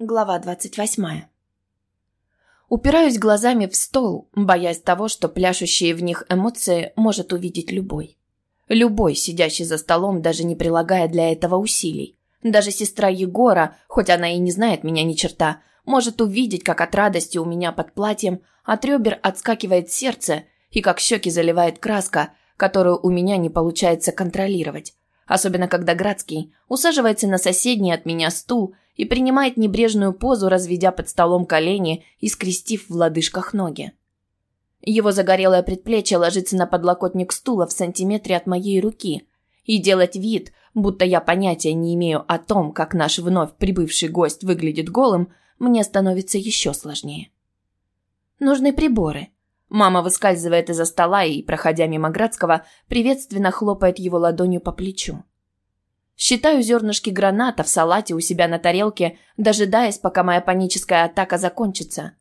Глава двадцать восьмая. Упираюсь глазами в стол, боясь того, что пляшущие в них эмоции может увидеть любой. Любой, сидящий за столом, даже не прилагая для этого усилий. Даже сестра Егора, хоть она и не знает меня ни черта, может увидеть, как от радости у меня под платьем от ребер отскакивает сердце и как щеки заливает краска, которую у меня не получается контролировать. Особенно когда Градский усаживается на соседний от меня стул и принимает небрежную позу, разведя под столом колени и скрестив в лодыжках ноги. Его загорелое предплечье ложится на подлокотник стула в сантиметре от моей руки, и делать вид, будто я понятия не имею о том, как наш вновь прибывший гость выглядит голым, мне становится еще сложнее. Нужны приборы. Мама выскальзывает из-за стола и, проходя мимо Градского, приветственно хлопает его ладонью по плечу. Считаю зернышки граната в салате у себя на тарелке, дожидаясь, пока моя паническая атака закончится.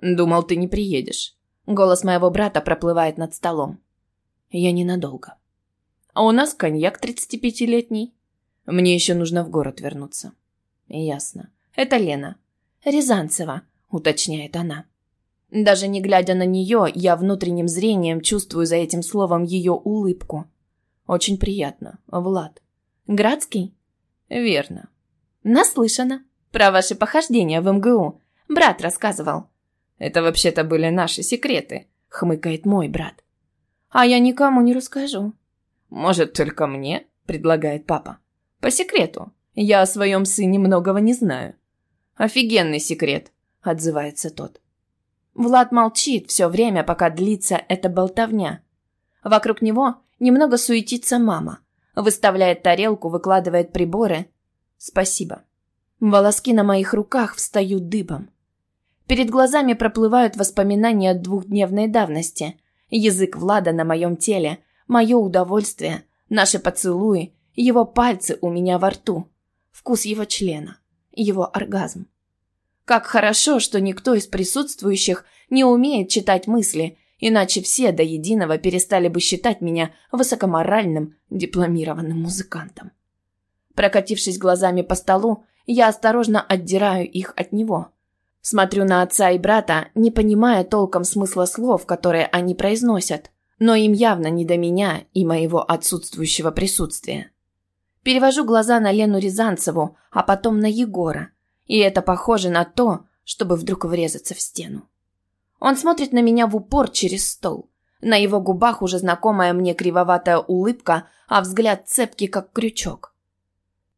«Думал, ты не приедешь». Голос моего брата проплывает над столом. «Я ненадолго». «А у нас коньяк 35-летний». «Мне еще нужно в город вернуться». «Ясно. Это Лена». «Рязанцева», — уточняет она. Даже не глядя на нее, я внутренним зрением чувствую за этим словом ее улыбку. «Очень приятно, Влад». Градский? Верно. Наслышана. Про ваши похождения в МГУ. Брат рассказывал. Это вообще-то были наши секреты, хмыкает мой брат. А я никому не расскажу. Может, только мне, предлагает папа. По секрету. Я о своем сыне многого не знаю. Офигенный секрет, отзывается тот. Влад молчит все время, пока длится эта болтовня. Вокруг него немного суетится мама. Выставляет тарелку, выкладывает приборы. Спасибо. Волоски на моих руках встают дыбом. Перед глазами проплывают воспоминания двухдневной давности. Язык Влада на моем теле, мое удовольствие, наши поцелуи, его пальцы у меня во рту, вкус его члена, его оргазм. Как хорошо, что никто из присутствующих не умеет читать мысли Иначе все до единого перестали бы считать меня высокоморальным дипломированным музыкантом. Прокатившись глазами по столу, я осторожно отдираю их от него. Смотрю на отца и брата, не понимая толком смысла слов, которые они произносят, но им явно не до меня и моего отсутствующего присутствия. Перевожу глаза на Лену Рязанцеву, а потом на Егора, и это похоже на то, чтобы вдруг врезаться в стену. Он смотрит на меня в упор через стол. На его губах уже знакомая мне кривоватая улыбка, а взгляд цепкий, как крючок.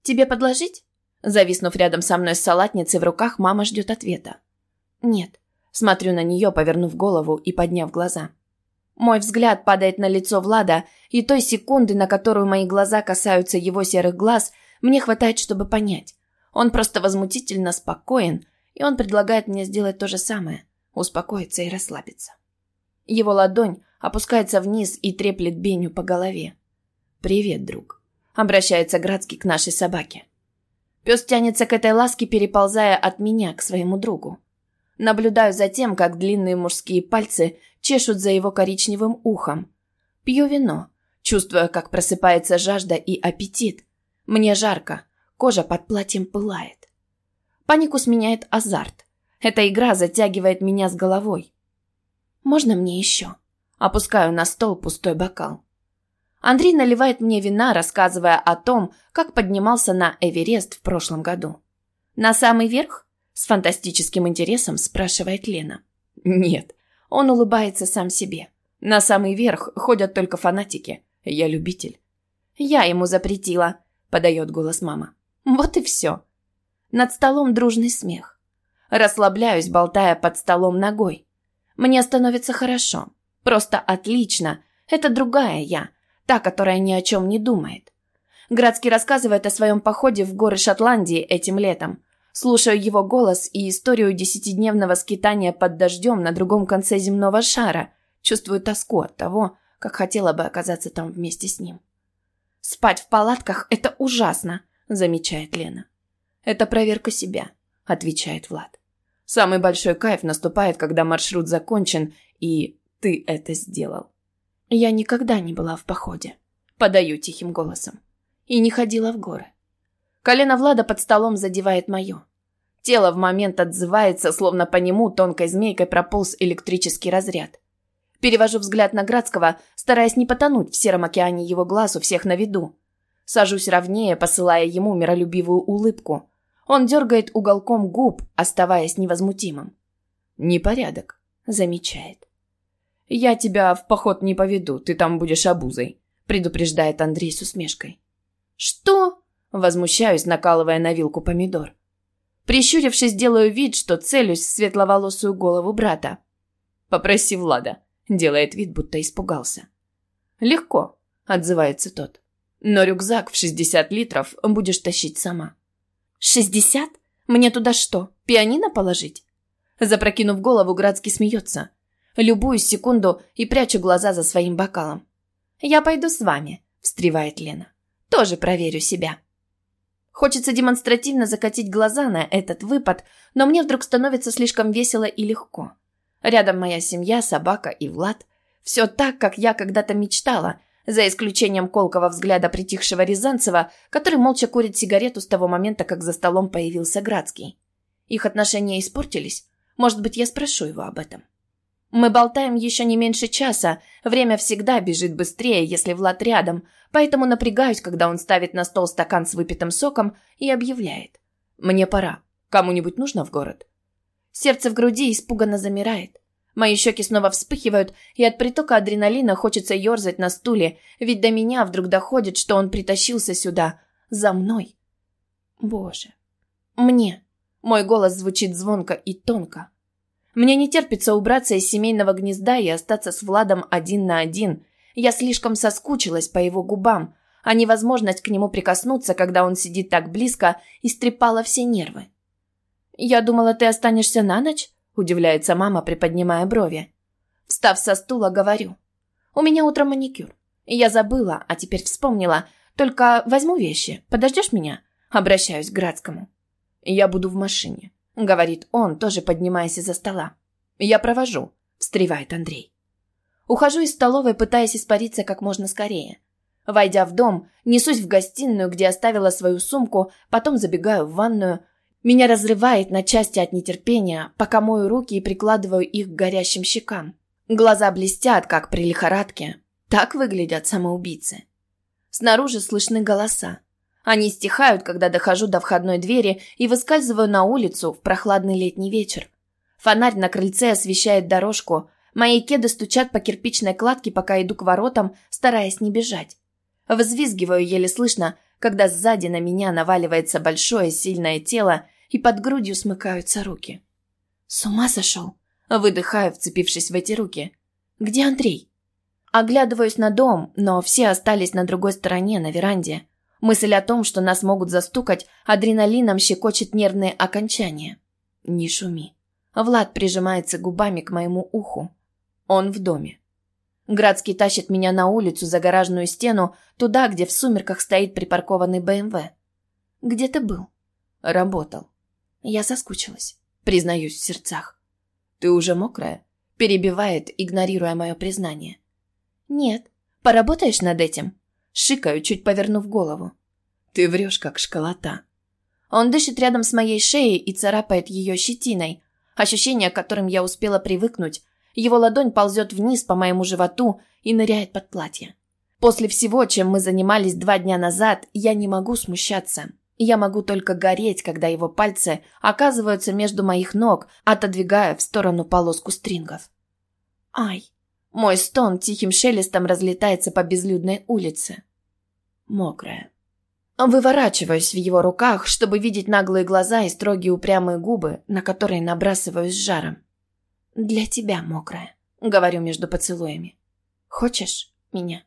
«Тебе подложить?» Зависнув рядом со мной с салатницей в руках, мама ждет ответа. «Нет». Смотрю на нее, повернув голову и подняв глаза. Мой взгляд падает на лицо Влада, и той секунды, на которую мои глаза касаются его серых глаз, мне хватает, чтобы понять. Он просто возмутительно спокоен, и он предлагает мне сделать то же самое успокоиться и расслабиться. Его ладонь опускается вниз и треплет Беню по голове. «Привет, друг», — обращается Градский к нашей собаке. Пес тянется к этой ласке, переползая от меня к своему другу. Наблюдаю за тем, как длинные мужские пальцы чешут за его коричневым ухом. Пью вино, чувствуя, как просыпается жажда и аппетит. Мне жарко, кожа под платьем пылает. Панику сменяет азарт. Эта игра затягивает меня с головой. «Можно мне еще?» Опускаю на стол пустой бокал. Андрей наливает мне вина, рассказывая о том, как поднимался на Эверест в прошлом году. «На самый верх?» – с фантастическим интересом спрашивает Лена. «Нет». Он улыбается сам себе. «На самый верх ходят только фанатики. Я любитель». «Я ему запретила», – подает голос мама. «Вот и все». Над столом дружный смех. Расслабляюсь, болтая под столом ногой. Мне становится хорошо. Просто отлично. Это другая я. Та, которая ни о чем не думает. Градский рассказывает о своем походе в горы Шотландии этим летом. Слушаю его голос и историю десятидневного скитания под дождем на другом конце земного шара. Чувствую тоску от того, как хотела бы оказаться там вместе с ним. «Спать в палатках – это ужасно», – замечает Лена. «Это проверка себя», – отвечает Влад. Самый большой кайф наступает, когда маршрут закончен, и ты это сделал. Я никогда не была в походе. Подаю тихим голосом. И не ходила в горы. Колено Влада под столом задевает мое. Тело в момент отзывается, словно по нему тонкой змейкой прополз электрический разряд. Перевожу взгляд на Градского, стараясь не потонуть в сером океане его глаз у всех на виду. Сажусь ровнее, посылая ему миролюбивую улыбку. Он дергает уголком губ, оставаясь невозмутимым. «Непорядок», — замечает. «Я тебя в поход не поведу, ты там будешь обузой», — предупреждает Андрей с усмешкой. «Что?» — возмущаюсь, накалывая на вилку помидор. Прищурившись, делаю вид, что целюсь в светловолосую голову брата. «Попроси Влада», — делает вид, будто испугался. «Легко», — отзывается тот. Но рюкзак в 60 литров будешь тащить сама. «Шестьдесят? Мне туда что, пианино положить?» Запрокинув голову, Градский смеется. Любую секунду и прячу глаза за своим бокалом. «Я пойду с вами», — встревает Лена. «Тоже проверю себя». Хочется демонстративно закатить глаза на этот выпад, но мне вдруг становится слишком весело и легко. Рядом моя семья, собака и Влад. Все так, как я когда-то мечтала, за исключением колкого взгляда притихшего Рязанцева, который молча курит сигарету с того момента, как за столом появился Градский. Их отношения испортились? Может быть, я спрошу его об этом. Мы болтаем еще не меньше часа, время всегда бежит быстрее, если Влад рядом, поэтому напрягаюсь, когда он ставит на стол стакан с выпитым соком и объявляет. «Мне пора. Кому-нибудь нужно в город?» Сердце в груди испуганно замирает. Мои щеки снова вспыхивают, и от притока адреналина хочется ерзать на стуле, ведь до меня вдруг доходит, что он притащился сюда. За мной. Боже. Мне. Мой голос звучит звонко и тонко. Мне не терпится убраться из семейного гнезда и остаться с Владом один на один. Я слишком соскучилась по его губам, а невозможность к нему прикоснуться, когда он сидит так близко, истрепала все нервы. «Я думала, ты останешься на ночь?» Удивляется мама, приподнимая брови. Встав со стула, говорю. У меня утром маникюр. Я забыла, а теперь вспомнила. Только возьму вещи. Подождешь меня? Обращаюсь к Градскому. Я буду в машине, говорит он, тоже поднимаясь из-за стола. Я провожу, встревает Андрей. Ухожу из столовой, пытаясь испариться как можно скорее. Войдя в дом, несусь в гостиную, где оставила свою сумку, потом забегаю в ванную, меня разрывает на части от нетерпения, пока мою руки и прикладываю их к горящим щекам. Глаза блестят, как при лихорадке. Так выглядят самоубийцы. Снаружи слышны голоса. Они стихают, когда дохожу до входной двери и выскальзываю на улицу в прохладный летний вечер. Фонарь на крыльце освещает дорожку. Мои кеды стучат по кирпичной кладке, пока иду к воротам, стараясь не бежать. Взвизгиваю еле слышно, когда сзади на меня наваливается большое сильное тело и под грудью смыкаются руки. «С ума сошел?» Выдыхаю, вцепившись в эти руки. «Где Андрей?» Оглядываюсь на дом, но все остались на другой стороне, на веранде. Мысль о том, что нас могут застукать, адреналином щекочет нервные окончания. «Не шуми». Влад прижимается губами к моему уху. Он в доме. Градский тащит меня на улицу за гаражную стену, туда, где в сумерках стоит припаркованный БМВ. «Где ты был?» «Работал». Я соскучилась, признаюсь в сердцах. «Ты уже мокрая?» Перебивает, игнорируя мое признание. «Нет. Поработаешь над этим?» Шикаю, чуть повернув голову. «Ты врешь, как школота». Он дышит рядом с моей шеей и царапает ее щетиной. Ощущение, к которым я успела привыкнуть. Его ладонь ползет вниз по моему животу и ныряет под платье. После всего, чем мы занимались два дня назад, я не могу смущаться. Я могу только гореть, когда его пальцы оказываются между моих ног, отодвигая в сторону полоску стрингов. Ай! Мой стон тихим шелестом разлетается по безлюдной улице. Мокрая. Выворачиваюсь в его руках, чтобы видеть наглые глаза и строгие упрямые губы, на которые набрасываюсь жаром. «Для тебя, мокрая», — говорю между поцелуями. «Хочешь меня?»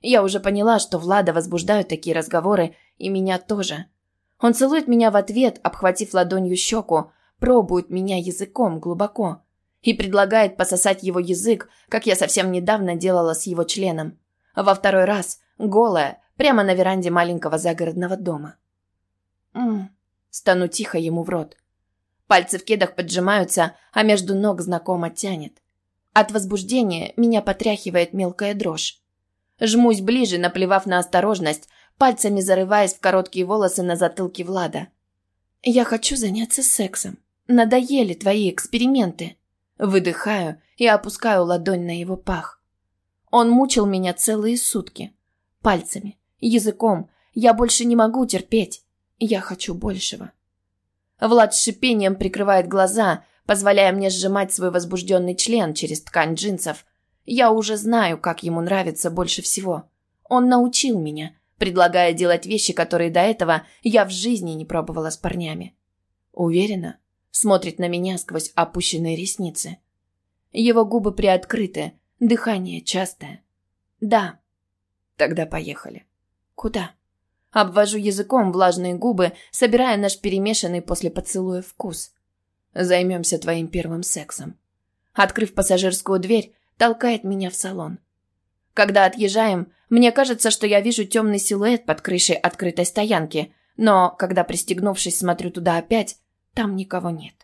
Я уже поняла, что Влада возбуждают такие разговоры, и меня тоже. Он целует меня в ответ, обхватив ладонью щеку, пробует меня языком глубоко и предлагает пососать его язык, как я совсем недавно делала с его членом. Во второй раз, голая, прямо на веранде маленького загородного дома. «Ммм», стану тихо ему в рот. Пальцы в кедах поджимаются, а между ног знакомо тянет. От возбуждения меня потряхивает мелкая дрожь. Жмусь ближе, наплевав на осторожность, пальцами зарываясь в короткие волосы на затылке Влада. Я хочу заняться сексом. Надоели твои эксперименты. Выдыхаю и опускаю ладонь на его пах. Он мучил меня целые сутки. Пальцами, языком. Я больше не могу терпеть. Я хочу большего. Влад с шипением прикрывает глаза, позволяя мне сжимать свой возбужденный член через ткань джинсов. Я уже знаю, как ему нравится больше всего. Он научил меня, предлагая делать вещи, которые до этого я в жизни не пробовала с парнями. Уверена, смотрит на меня сквозь опущенные ресницы. Его губы приоткрыты, дыхание частое. Да. Тогда поехали. Куда? Обвожу языком влажные губы, собирая наш перемешанный после поцелуя вкус. Займемся твоим первым сексом. Открыв пассажирскую дверь, толкает меня в салон. Когда отъезжаем, мне кажется, что я вижу темный силуэт под крышей открытой стоянки, но когда, пристегнувшись, смотрю туда опять, там никого нет.